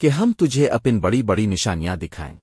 کہ ہم تجھے اپن بڑی بڑی نشانیاں دکھائیں۔